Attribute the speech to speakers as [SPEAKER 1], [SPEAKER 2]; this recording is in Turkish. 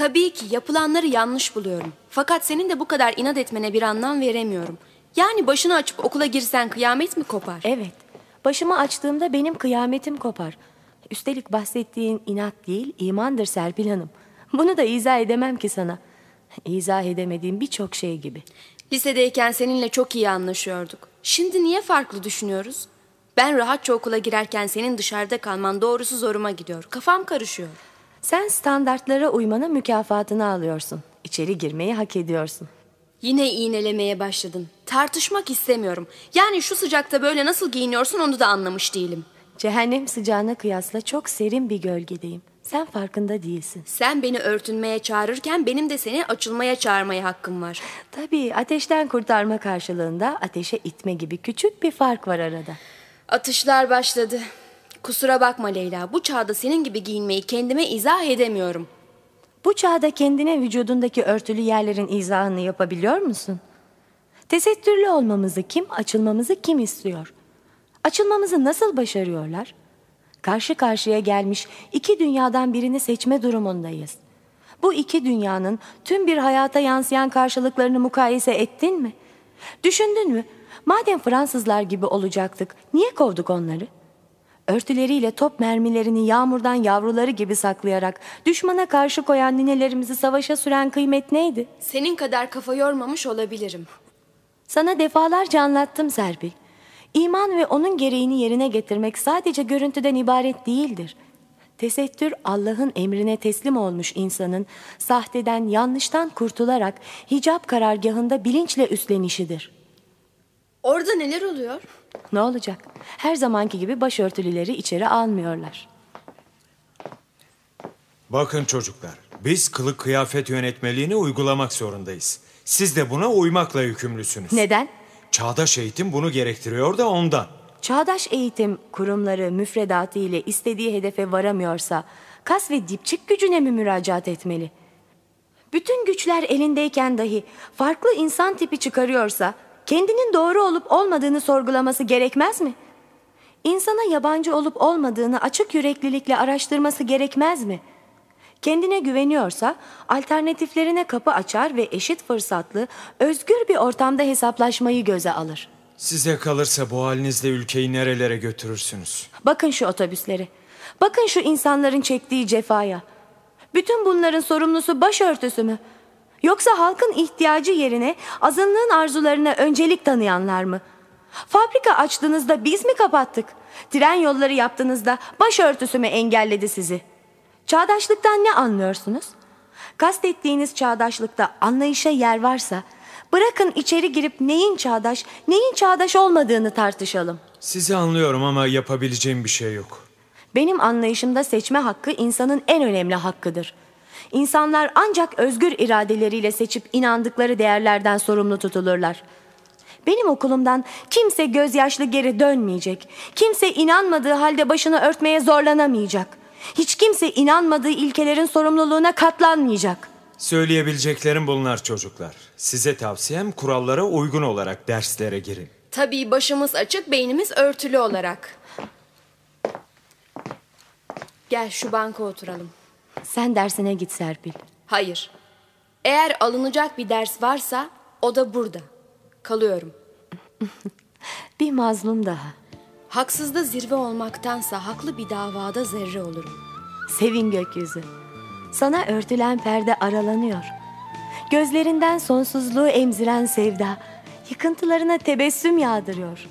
[SPEAKER 1] Tabii ki yapılanları yanlış buluyorum. Fakat senin de bu kadar inat etmene bir anlam veremiyorum. Yani başını açıp okula girsen kıyamet mi kopar?
[SPEAKER 2] Evet, başımı açtığımda benim kıyametim kopar. Üstelik bahsettiğin inat değil, imandır Serpil Hanım. Bunu da izah edemem ki sana. İzah edemediğim birçok şey gibi.
[SPEAKER 1] Lisedeyken seninle çok iyi anlaşıyorduk. Şimdi niye farklı düşünüyoruz? Ben rahatça okula girerken senin dışarıda kalman doğrusu zoruma gidiyor. Kafam karışıyor.
[SPEAKER 2] Sen standartlara uymanın mükafatını alıyorsun. İçeri girmeyi hak ediyorsun.
[SPEAKER 1] Yine iğnelemeye başladın. Tartışmak istemiyorum. Yani şu sıcakta böyle nasıl giyiniyorsun onu da anlamış değilim.
[SPEAKER 2] Cehennem sıcağına kıyasla çok serin bir gölgedeyim. Sen farkında değilsin.
[SPEAKER 1] Sen beni örtünmeye çağırırken benim de seni açılmaya çağırmaya hakkım var.
[SPEAKER 2] Tabii ateşten kurtarma karşılığında ateşe itme gibi küçük bir fark var arada.
[SPEAKER 1] Atışlar başladı. Kusura bakma Leyla. Bu çağda senin gibi giyinmeyi kendime izah edemiyorum.
[SPEAKER 2] Bu çağda kendine vücudundaki örtülü yerlerin izahını yapabiliyor musun? Tesettürlü olmamızı kim, açılmamızı kim istiyor? Açılmamızı nasıl başarıyorlar? Karşı karşıya gelmiş iki dünyadan birini seçme durumundayız. Bu iki dünyanın tüm bir hayata yansıyan karşılıklarını mukayese ettin mi? Düşündün mü? Madem Fransızlar gibi olacaktık, niye kovduk onları? Örtüleriyle top mermilerini yağmurdan yavruları gibi saklayarak düşmana karşı koyan ninelerimizi savaşa süren kıymet neydi?
[SPEAKER 1] Senin kadar kafa yormamış olabilirim.
[SPEAKER 2] Sana defalarca anlattım Serpil. İman ve onun gereğini yerine getirmek sadece görüntüden ibaret değildir. Tesettür Allah'ın emrine teslim olmuş insanın sahteden, yanlıştan kurtularak hicap karargahında bilinçle üstlenişidir.
[SPEAKER 1] Orada neler oluyor?
[SPEAKER 2] Ne olacak? Her zamanki gibi başörtülüleri içeri almıyorlar.
[SPEAKER 3] Bakın çocuklar, biz kılık kıyafet yönetmeliğini uygulamak zorundayız. Siz de buna uymakla yükümlüsünüz.
[SPEAKER 2] Neden?
[SPEAKER 3] Çağdaş eğitim bunu gerektiriyor da ondan.
[SPEAKER 2] Çağdaş eğitim kurumları müfredatı ile istediği hedefe varamıyorsa kas ve dipçik gücüne mi müracaat etmeli? Bütün güçler elindeyken dahi farklı insan tipi çıkarıyorsa kendinin doğru olup olmadığını sorgulaması gerekmez mi? İnsana yabancı olup olmadığını açık yüreklilikle araştırması gerekmez mi? Kendine güveniyorsa alternatiflerine kapı açar ve eşit fırsatlı, özgür bir ortamda hesaplaşmayı göze alır.
[SPEAKER 3] Size kalırsa bu halinizle ülkeyi nerelere götürürsünüz?
[SPEAKER 2] Bakın şu otobüsleri. Bakın şu insanların çektiği cefaya. Bütün bunların sorumlusu başörtüsü mü? Yoksa halkın ihtiyacı yerine azınlığın arzularına öncelik tanıyanlar mı? Fabrika açtığınızda biz mi kapattık? Tren yolları yaptığınızda başörtüsü mü engelledi sizi? Çağdaşlıktan ne anlıyorsunuz? Kastettiğiniz çağdaşlıkta anlayışa yer varsa bırakın içeri girip neyin çağdaş, neyin çağdaş olmadığını tartışalım.
[SPEAKER 3] Sizi anlıyorum ama yapabileceğim bir şey yok.
[SPEAKER 2] Benim anlayışımda seçme hakkı insanın en önemli hakkıdır. İnsanlar ancak özgür iradeleriyle seçip inandıkları değerlerden sorumlu tutulurlar. Benim okulumdan kimse gözyaşlı geri dönmeyecek. Kimse inanmadığı halde başını örtmeye zorlanamayacak. Hiç kimse inanmadığı ilkelerin sorumluluğuna katlanmayacak.
[SPEAKER 3] Söyleyebileceklerim bunlar çocuklar. Size tavsiyem kurallara uygun olarak derslere girin.
[SPEAKER 1] Tabii başımız açık, beynimiz örtülü olarak. Gel şu banka oturalım.
[SPEAKER 2] Sen dersine git Serpil.
[SPEAKER 1] Hayır. Eğer alınacak bir ders varsa o da burada. Kalıyorum.
[SPEAKER 2] Bir mazlum daha.
[SPEAKER 1] Haksızda zirve olmaktansa haklı bir davada zerre olurum.
[SPEAKER 2] Sevin gökyüzü. Sana örtülen perde aralanıyor. Gözlerinden sonsuzluğu emziren sevda yıkıntılarına tebessüm yağdırıyor.